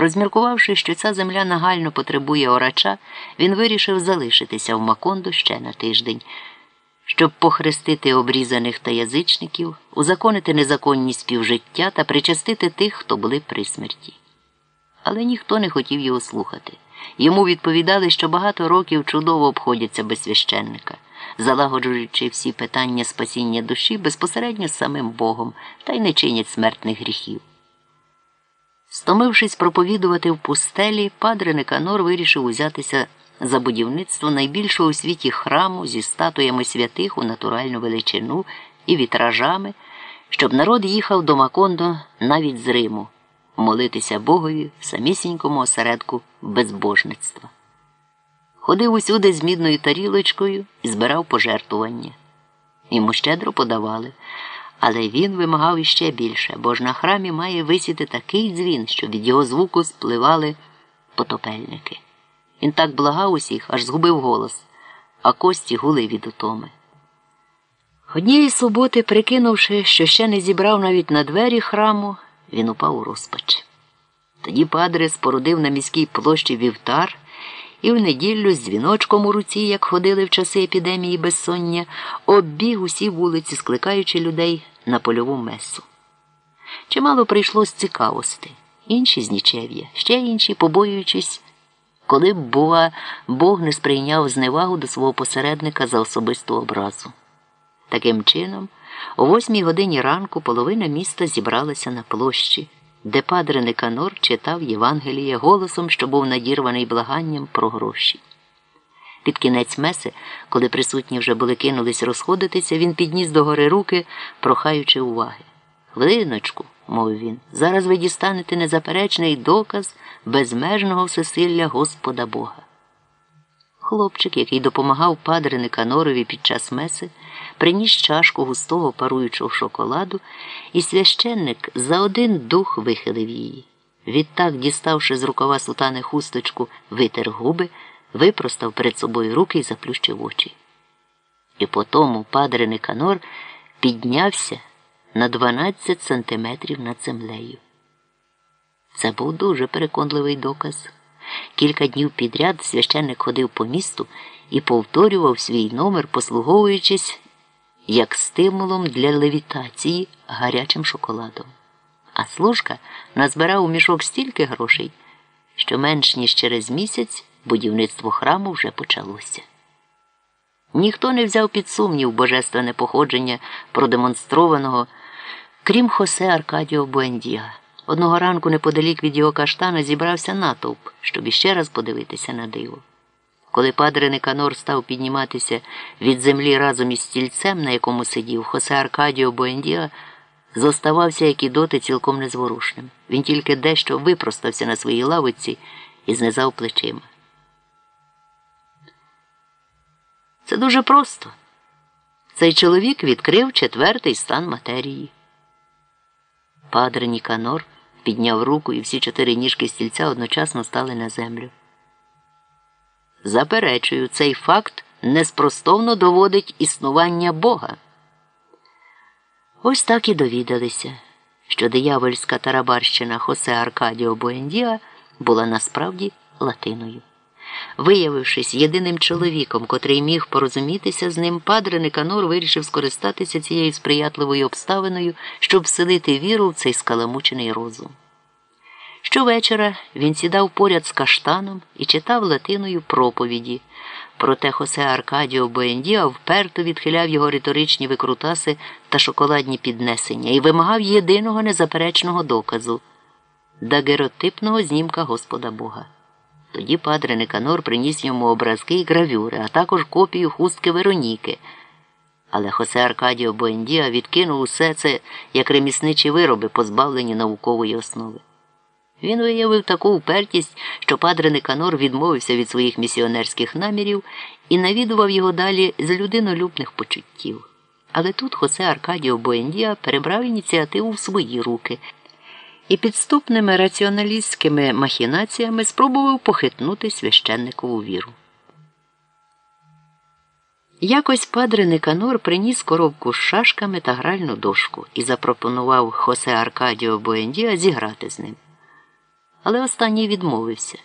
Розміркувавши, що ця земля нагально потребує орача, він вирішив залишитися в Макондо ще на тиждень, щоб похрестити обрізаних та язичників, узаконити незаконність співжиття та причастити тих, хто були при смерті. Але ніхто не хотів його слухати. Йому відповідали, що багато років чудово обходяться без священника, залагоджуючи всі питання спасіння душі безпосередньо з самим Богом та й не чинять смертних гріхів. Стомившись проповідувати в пустелі, падре Никанор вирішив узятися за будівництво найбільшого у світі храму зі статуями святих у натуральну величину і вітражами, щоб народ їхав до Макондо навіть з Риму, молитися Богові в самісінькому осередку безбожництва. Ходив усюди з мідною тарілочкою і збирав пожертвування. Йому щедро подавали. Але він вимагав іще більше, бо ж на храмі має висіти такий дзвін, що від його звуку спливали потопельники. Він так благав усіх, аж згубив голос, а кості гули від утоми. Однієї суботи, прикинувши, що ще не зібрав навіть на двері храму, він упав у розпач. Тоді падре спорудив на міській площі вівтар і в неділю з дзвіночком у руці, як ходили в часи епідемії безсоння, оббіг усі вулиці, скликаючи людей на польову месу. Чимало прийшло з цікавості, інші з нічев'я, ще інші, побоюючись, коли б, бува, Бог не сприйняв зневагу до свого посередника за особисту образу. Таким чином, о восьмій годині ранку половина міста зібралася на площі, де падре Никанор читав Євангеліє голосом, що був надірваний благанням про гроші. Під кінець меси, коли присутні вже були кинулись розходитися, він підніс до гори руки, прохаючи уваги. Хвилиночку, мовив він, зараз ви дістанете незаперечний доказ безмежного всесилля Господа Бога. Хлопчик, який допомагав падре Никанорові під час меси, приніс чашку густого паруючого шоколаду, і священник за один дух вихилив її. Відтак, діставши з рукава сутани хусточку, витер губи, випростав перед собою руки і заплющив очі. І потому падре Никанор піднявся на 12 сантиметрів над землею. Це був дуже переконливий доказ. Кілька днів підряд священник ходив по місту і повторював свій номер, послуговуючись як стимулом для левітації гарячим шоколадом. А служка назбирав у мішок стільки грошей, що менш ніж через місяць будівництво храму вже почалося. Ніхто не взяв під сумнів божественне походження продемонстрованого, крім Хосе Аркадіо Буендіа. Одного ранку неподалік від його каштана зібрався натовп, щоб іще раз подивитися на диво. Коли падре Никанор став підніматися від землі разом із стільцем, на якому сидів, Хосе Аркадіо Буендіа зоставався, як і доти, цілком незворушним. Він тільки дещо випростався на своїй лавиці і знизав плечима. Дуже просто. Цей чоловік відкрив четвертий стан матерії. Падре Ніканор підняв руку, і всі чотири ніжки стільця одночасно стали на землю. Заперечую, цей факт неспростовно доводить існування Бога. Ось так і довідалися, що диявольська тарабарщина Хосе Аркадіо Буендіа була насправді латиною. Виявившись єдиним чоловіком, котрий міг порозумітися з ним, падре Никанор вирішив скористатися цією сприятливою обставиною, щоб вселити віру в цей скаламучений розум. Щовечора він сідав поряд з каштаном і читав латиною проповіді. Проте Хосе Аркадіо Боендіа вперто відхиляв його риторичні викрутаси та шоколадні піднесення і вимагав єдиного незаперечного доказу дагеротипного знімка Господа Бога. Тоді падре Никанор приніс йому образки і гравюри, а також копію хустки Вероніки. Але Хосе Аркадіо Боендіа відкинув усе це як ремісничі вироби, позбавлені наукової основи. Він виявив таку упертість, що падре Никанор відмовився від своїх місіонерських намірів і навідував його далі з людинолюбних почуттів. Але тут Хосе Аркадіо Боендіа перебрав ініціативу в свої руки і підступними раціоналістськими махінаціями спробував похитнути священникову віру. Якось падре Никанор приніс коробку з шашками та гральну дошку і запропонував Хосе Аркадіо Боендіа зіграти з ним. але останній відмовився.